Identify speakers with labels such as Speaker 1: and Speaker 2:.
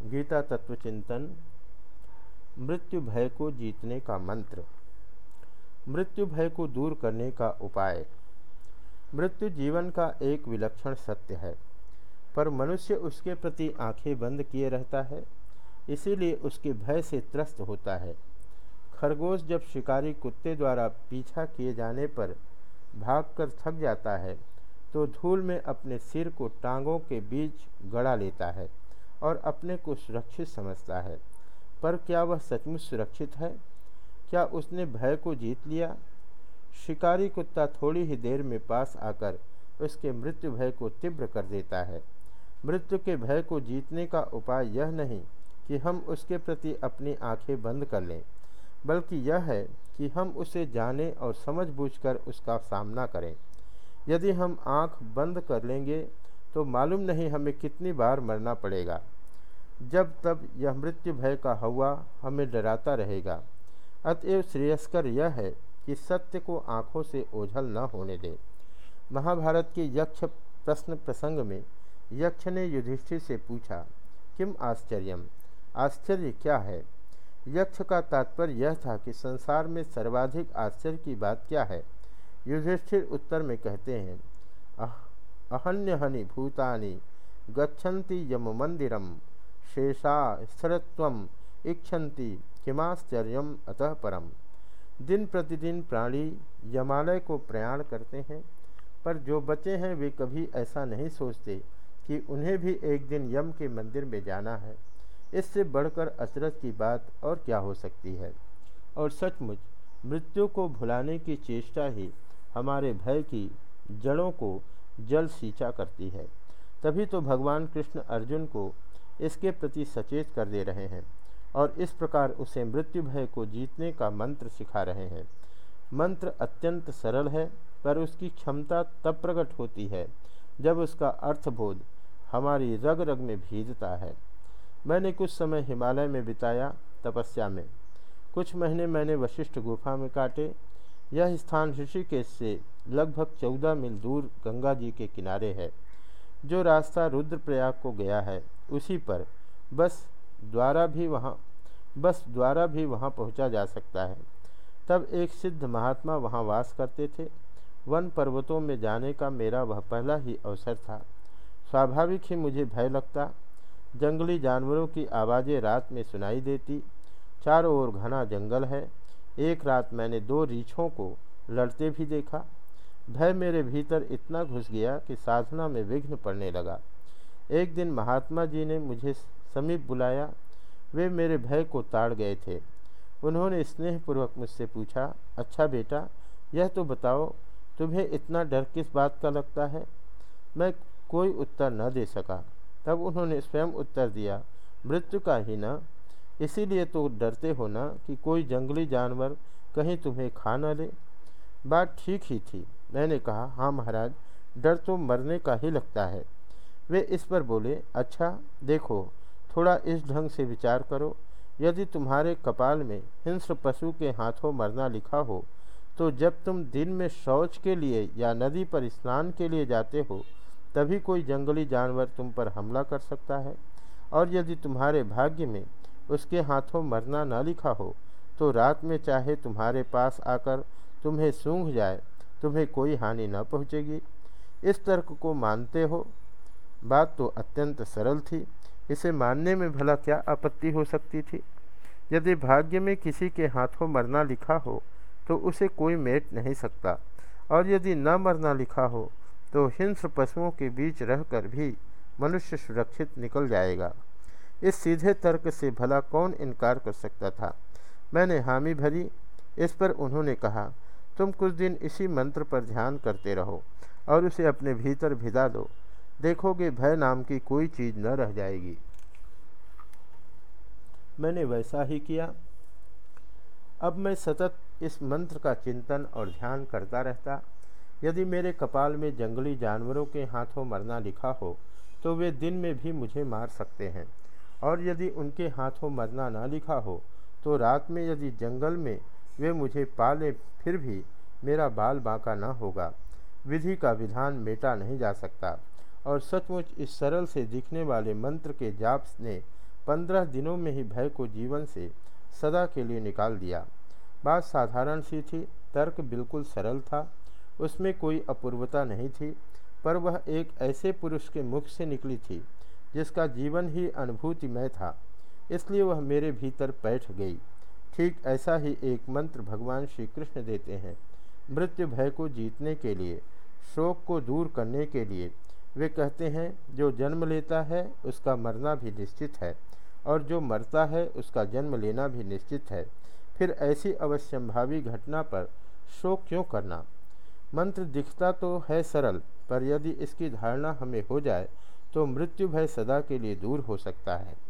Speaker 1: गीता तत्व चिंतन, मृत्यु भय को जीतने का मंत्र। मृत्यु भय को दूर करने का उपाय। मृत्यु जीवन का एक विलक्षण सत्य है, पर मनुष्य उसके प्रति आँखें बंद किए रहता है, इसीलिए उसके भय से त्रस्त होता है। खरगोश जब शिकारी कुत्ते द्वारा पीछा किए जाने पर भागकर थक जाता है तो धूल में अपने सिर को टांगों के बीच गड़ा लेता है। और अपने को सुरक्षित समझता है। पर क्या वह सचमुच सुरक्षित है? क्या उसने भय को जीत लिया? शिकारी कुत्ता थोड़ी ही देर में पास आकर उसके मृत्यु भय को तीव्र कर देता है। मृत्यु के भय को जीतने का उपाय यह नहीं कि हम उसके प्रति अपनी आँखें बंद कर लें, बल्कि यह है कि हम उसे जाने और समझबूझकर उसका सामना करें। यदि हम आँख बंद कर लेंगे तो मालूम नहीं हमें कितनी बार मरना पड़ेगा। जब तब यह मृत्यु भय का हवा हमें डराता रहेगा। अतएव श्रेयस्कर यह है कि सत्य को आँखों से ओझल न होने दे। महाभारत के यक्ष प्रश्न प्रसंग में यक्ष ने युधिष्ठिर से पूछा, किम आश्चर्यम? आश्चर्य क्या है? यक्ष का तात्पर्य यह था कि संसार में सर्वाधिक आश्चर्य की बात क्या है? युधिष्ठिर उत्तर में कहते हैं अहन्य हनि भूतानि गच्छन्ति यम मंदिरम शेषा स्थिरत्व इच्छन्ति किमाश्चर्य अतः परम। दिन प्रतिदिन प्राणी यमालय को प्रयाण करते हैं, पर जो बचे हैं वे कभी ऐसा नहीं सोचते कि उन्हें भी एक दिन यम के मंदिर में जाना है। इससे बढ़कर अचरज की बात और क्या हो सकती है? और सचमुच, मृत्यु को भुलाने की चेष्टा ही हमारे भय की जड़ों को जल सींचा करती है। तभी तो भगवान कृष्ण अर्जुन को इसके प्रति सचेत कर दे रहे हैं और इस प्रकार उसे मृत्यु भय को जीतने का मंत्र सिखा रहे हैं। मंत्र अत्यंत सरल है, पर उसकी क्षमता तब प्रकट होती है जब उसका अर्थबोध हमारी रग रग में भीजता है। मैंने कुछ समय हिमालय में बिताया तपस्या में। कुछ महीने मैंने वशिष्ठ गुफा में काटे यह स्थान ऋषिकेश से लगभग चौदह मील दूर गंगा जी के किनारे है, जो रास्ता रुद्रप्रयाग को गया है। उसी पर बस द्वारा भी वहाँ, बस द्वारा भी वहाँ पहुँचा जा सकता है। तब एक सिद्ध महात्मा वहाँ वास करते थे। वन पर्वतों में जाने का मेरा वह पहला ही अवसर था। स्वाभाविक ही मुझे भय लगता, जंगली जानवरों की आवाज़ें रात में सुनाई देती, चारों ओर घना जंगल है एक रात मैंने दो रीछों को लड़ते भी देखा। भय मेरे भीतर इतना घुस गया कि साधना में विघ्न पड़ने लगा। एक दिन महात्मा जी ने मुझे समीप बुलाया। वे मेरे भय को ताड़ गए थे। उन्होंने स्नेहपूर्वक मुझसे पूछा अच्छा बेटा, यह तो बताओ, तुम्हें इतना डर किस बात का लगता है? मैं कोई उत्तर न दे सका। तब उन्होंने स्वयं उत्तर दिया, मृत्यु का ही न इसीलिए तो डरते हो ना कि कोई जंगली जानवर कहीं तुम्हें खा न ले। बात ठीक ही थी। मैंने कहा हाँ महाराज, डर तो मरने का ही लगता है। वे इस पर बोले अच्छा देखो, थोड़ा इस ढंग से विचार करो। यदि तुम्हारे कपाल में हिंस्र पशु के हाथों मरना लिखा हो तो जब तुम दिन में शौच के लिए या नदी पर स्नान के लिए जाते हो, तभी कोई जंगली जानवर तुम पर हमला कर सकता है। और यदि तुम्हारे भाग्य में उसके हाथों मरना ना लिखा हो तो रात में चाहे तुम्हारे पास आकर तुम्हें सूंघ जाए, तुम्हें कोई हानि न पहुँचेगी। इस तर्क को मानते हो। बात तो अत्यंत सरल थी। इसे मानने में भला क्या आपत्ति हो सकती थी? यदि भाग्य में किसी के हाथों मरना लिखा हो तो उसे कोई मेट नहीं सकता। और यदि न मरना लिखा हो तो हिंस पशुओं के बीच रहकर भी मनुष्य सुरक्षित निकल जाएगा। इस सीधे तर्क से भला कौन इनकार कर सकता था? मैंने हामी भरी। इस पर उन्होंने कहा, तुम कुछ दिन इसी मंत्र पर ध्यान करते रहो और उसे अपने भीतर भिदा दो। देखोगे भय नाम की कोई चीज़ न रह जाएगी। मैंने वैसा ही किया। अब मैं सतत इस मंत्र का चिंतन और ध्यान करता रहता। यदि मेरे कपाल में जंगली जानवरों के हाथों मरना लिखा हो तो वे दिन में भी मुझे मार सकते हैं। और यदि उनके हाथों मरना ना लिखा हो तो रात में यदि जंगल में वे मुझे पाले, फिर भी मेरा बाल बांका न होगा। विधि का विधान मेटा नहीं जा सकता। और सचमुच इस सरल से दिखने वाले मंत्र के जाप ने पंद्रह दिनों में ही भय को जीवन से सदा के लिए निकाल दिया। बात साधारण सी थी, तर्क बिल्कुल सरल था, उसमें कोई अपूर्वता नहीं थी, पर वह एक ऐसे पुरुष के मुख से निकली थी जिसका जीवन ही अनुभूतिमय था। इसलिए वह मेरे भीतर बैठ गई। ठीक ऐसा ही एक मंत्र भगवान श्री कृष्ण देते हैं, मृत्यु भय को जीतने के लिए, शोक को दूर करने के लिए। वे कहते हैं, जो जन्म लेता है, उसका मरना भी निश्चित है, और जो मरता है, उसका जन्म लेना भी निश्चित है। फिर ऐसी अवश्यंभावी घटना पर शोक क्यों करना? मंत्र दिखता तो है सरल, पर यदि इसकी धारणा हमें हो जाए तो मृत्यु भय सदा के लिए दूर हो सकता है।